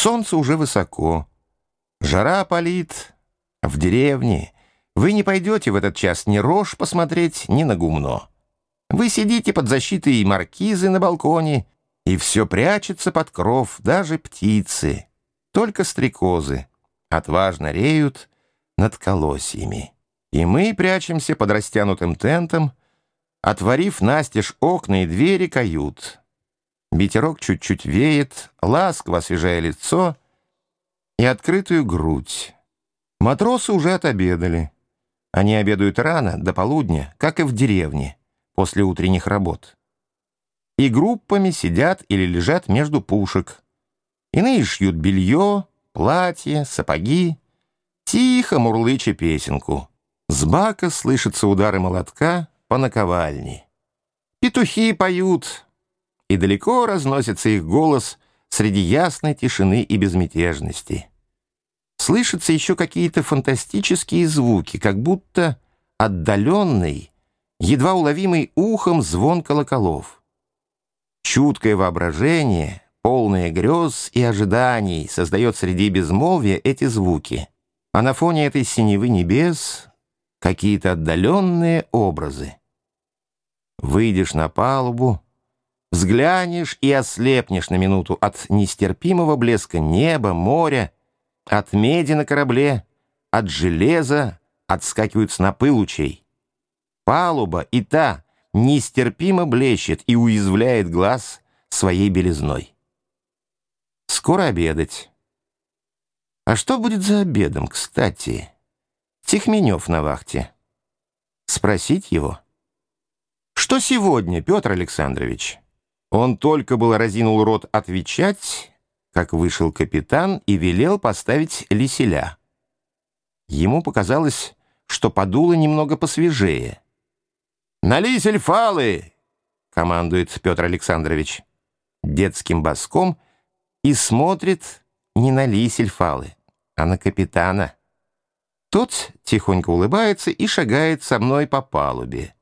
Солнце уже высоко. Жара палит. В деревне вы не пойдете в этот час ни рожь посмотреть, ни на гумно. Вы сидите под защитой маркизы на балконе, и все прячется под кров, даже птицы. Только стрекозы отважно реют над колосьями. И мы прячемся под растянутым тентом, отворив настежь окна и двери кают. Ветерок чуть-чуть веет, ласково освежая лицо и открытую грудь. Матросы уже отобедали. Они обедают рано, до полудня, как и в деревне, после утренних работ. И группами сидят или лежат между пушек. Иные шьют белье, платье, сапоги, тихо мурлыча песенку. С бака слышатся удары молотка по наковальне. Петухи поют, и далеко разносится их голос среди ясной тишины и безмятежности. Слышатся еще какие-то фантастические звуки, как будто отдаленный, едва уловимый ухом звон колоколов. Чуткое воображение, полное грез и ожиданий, создает среди безмолвия эти звуки, а на фоне этой синевы небес какие-то отдаленные образы. Выйдешь на палубу, Взглянешь и ослепнешь на минуту от нестерпимого блеска неба, моря, от меди на корабле, от железа отскакивают снопы лучей. Палуба и та нестерпимо блещет и уязвляет глаз своей белизной. Скоро обедать. А что будет за обедом, кстати? Тихменев на вахте. Спросить его? Что сегодня, Петр Александрович? Он только был разинул рот отвечать, как вышел капитан и велел поставить лиселя. Ему показалось, что подуло немного посвежее. «Налей сельфалы!» — командует Петр Александрович детским боском и смотрит не на лисельфалы, а на капитана. Тот тихонько улыбается и шагает со мной по палубе.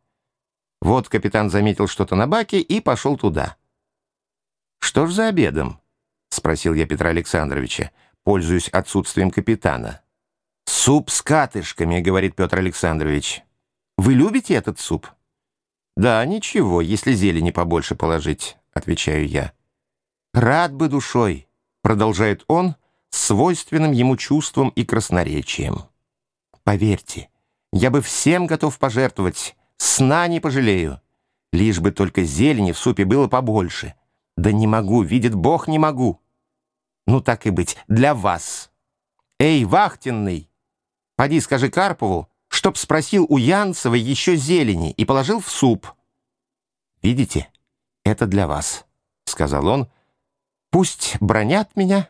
Вот капитан заметил что-то на баке и пошел туда. «Что ж за обедом?» — спросил я Петра Александровича, пользуясь отсутствием капитана. «Суп с катышками», — говорит Петр Александрович. «Вы любите этот суп?» «Да, ничего, если зелени побольше положить», — отвечаю я. «Рад бы душой», — продолжает он, свойственным ему чувством и красноречием. «Поверьте, я бы всем готов пожертвовать, сна не пожалею, лишь бы только зелени в супе было побольше». Да не могу, видит Бог, не могу. Ну, так и быть, для вас. Эй, вахтенный, поди скажи Карпову, чтоб спросил у Янцева еще зелени и положил в суп. Видите, это для вас, сказал он. Пусть бронят меня,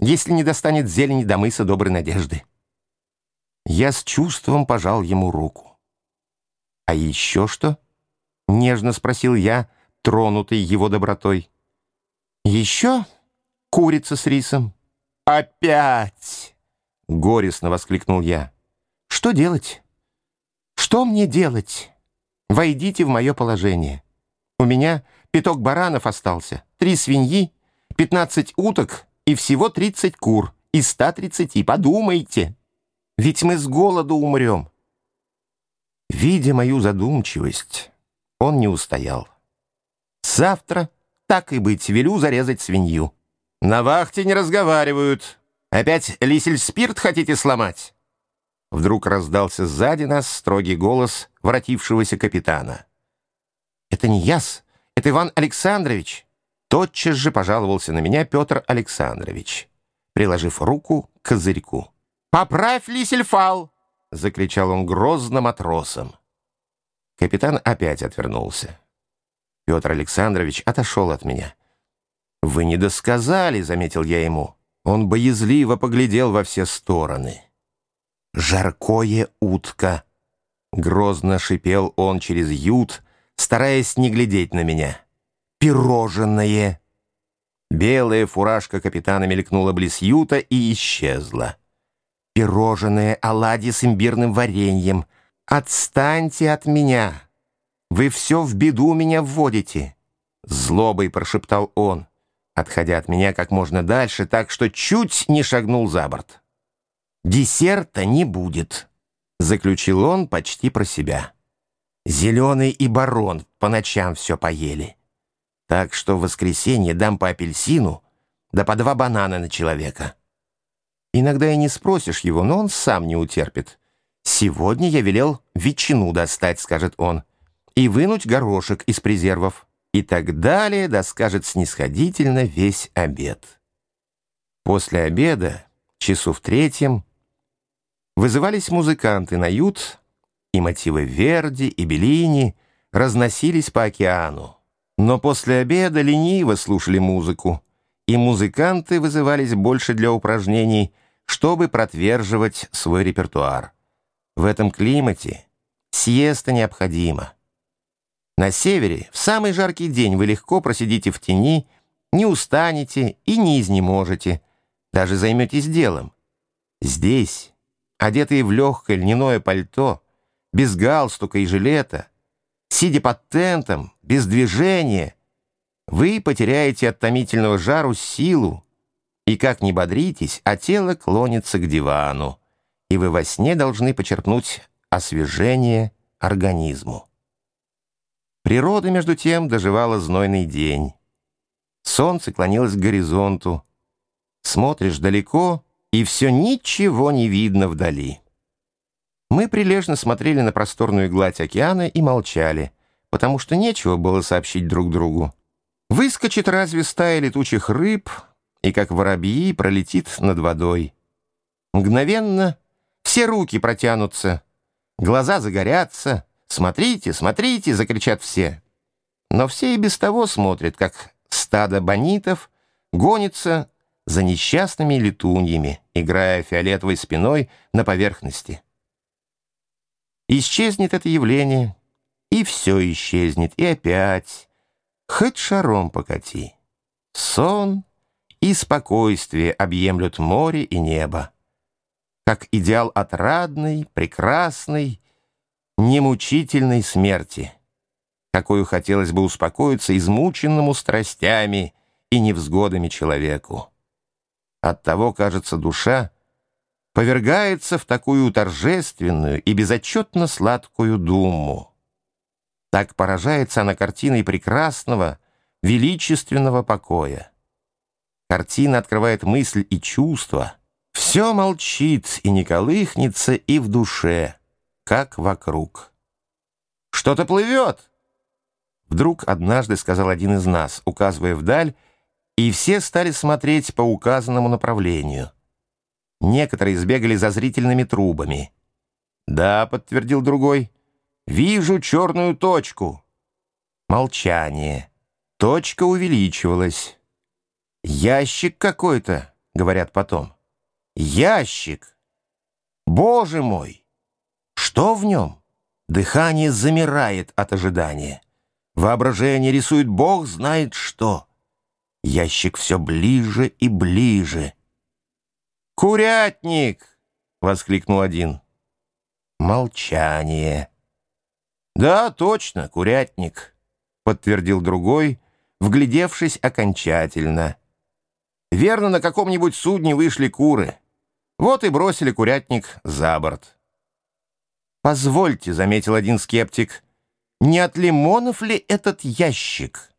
если не достанет зелени до мыса доброй надежды. Я с чувством пожал ему руку. «А еще что?» — нежно спросил я, тронутый его добротой. «Еще курица с рисом». «Опять!» — горестно воскликнул я. «Что делать? Что мне делать? Войдите в мое положение. У меня пяток баранов остался, три свиньи, пятнадцать уток и всего тридцать кур из ста тридцати. Подумайте, ведь мы с голоду умрем». Видя мою задумчивость, он не устоял. «Завтра...» Так и быть, велю зарезать свинью. На вахте не разговаривают. Опять лисель спирт хотите сломать? Вдруг раздался сзади нас строгий голос воротившегося капитана. «Это не яс, это Иван Александрович!» Тотчас же пожаловался на меня Петр Александрович, приложив руку к козырьку. «Поправь лисельфал!» — закричал он грозно матросом. Капитан опять отвернулся. Петр Александрович отошел от меня. «Вы не досказали», — заметил я ему. Он боязливо поглядел во все стороны. «Жаркое утка!» Грозно шипел он через ют, стараясь не глядеть на меня. «Пирожное!» Белая фуражка капитана мелькнула близ юта и исчезла. «Пирожное оладьи с имбирным вареньем! Отстаньте от меня!» Вы все в беду меня вводите!» Злобой прошептал он. отходя от меня как можно дальше, так что чуть не шагнул за борт. «Десерта не будет», — заключил он почти про себя. «Зеленый и барон по ночам все поели. Так что в воскресенье дам по апельсину, да по два банана на человека». Иногда и не спросишь его, но он сам не утерпит. «Сегодня я велел ветчину достать», — скажет он, «и вынуть горошек из презервов» и так далее, да скажет снисходительно весь обед. После обеда, часу в третьем, вызывались музыканты на ют, и мотивы Верди и Беллини разносились по океану. Но после обеда лениво слушали музыку, и музыканты вызывались больше для упражнений, чтобы протверживать свой репертуар. В этом климате сиеста необходима. На севере в самый жаркий день вы легко просидите в тени, не устанете и не изнеможете, даже займетесь делом. Здесь, одетые в легкое льняное пальто, без галстука и жилета, сидя под тентом, без движения, вы потеряете от томительного жару силу, и как ни бодритесь, а тело клонится к дивану, и вы во сне должны почерпнуть освежение организму. Природа, между тем, доживала знойный день. Солнце клонилось к горизонту. Смотришь далеко, и все ничего не видно вдали. Мы прилежно смотрели на просторную гладь океана и молчали, потому что нечего было сообщить друг другу. Выскочит разве стая летучих рыб, и как воробьи пролетит над водой. Мгновенно все руки протянутся, глаза загорятся — «Смотрите, смотрите!» — закричат все. Но все и без того смотрят, как стадо бонитов гонится за несчастными летуньями, играя фиолетовой спиной на поверхности. Исчезнет это явление, и все исчезнет, и опять, хоть шаром покати. Сон и спокойствие объемлют море и небо, как идеал отрадный, прекрасный, немучительной смерти, какую хотелось бы успокоиться измученному страстями и невзгодами человеку. Оттого, кажется, душа повергается в такую торжественную и безотчетно сладкую думу. Так поражается она картиной прекрасного, величественного покоя. Картина открывает мысль и чувство. Все молчит и не колыхнется и в душе — как вокруг. «Что-то плывет!» Вдруг однажды сказал один из нас, указывая вдаль, и все стали смотреть по указанному направлению. Некоторые сбегали за зрительными трубами. «Да», — подтвердил другой, — «вижу черную точку». Молчание. Точка увеличивалась. «Ящик какой-то», — говорят потом. «Ящик! Боже мой!» Что в нем? Дыхание замирает от ожидания. Воображение рисует бог знает что. Ящик все ближе и ближе. «Курятник!» — воскликнул один. Молчание. «Да, точно, курятник», — подтвердил другой, вглядевшись окончательно. «Верно, на каком-нибудь судне вышли куры. Вот и бросили курятник за борт». «Позвольте», — заметил один скептик, — «не от лимонов ли этот ящик?»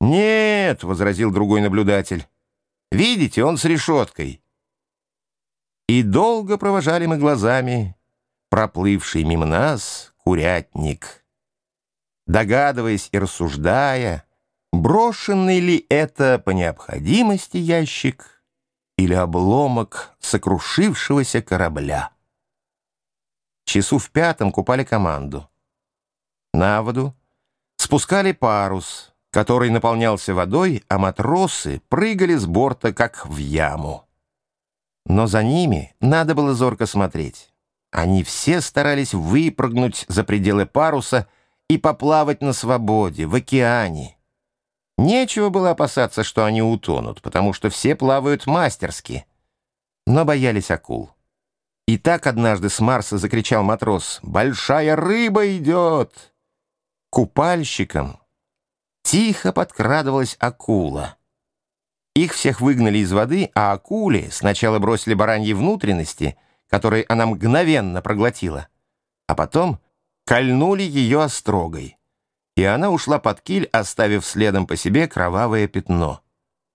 «Нет», — возразил другой наблюдатель, — «видите, он с решеткой». И долго провожали мы глазами проплывший мимо нас курятник. Догадываясь и рассуждая, брошенный ли это по необходимости ящик или обломок сокрушившегося корабля часу в пятом купали команду. На воду спускали парус, который наполнялся водой, а матросы прыгали с борта, как в яму. Но за ними надо было зорко смотреть. Они все старались выпрыгнуть за пределы паруса и поплавать на свободе, в океане. Нечего было опасаться, что они утонут, потому что все плавают мастерски, но боялись акул. И так однажды с Марса закричал матрос «Большая рыба идет!» Купальщикам тихо подкрадывалась акула. Их всех выгнали из воды, а акуле сначала бросили бараньи внутренности, которые она мгновенно проглотила, а потом кольнули ее острогой. И она ушла под киль, оставив следом по себе кровавое пятно —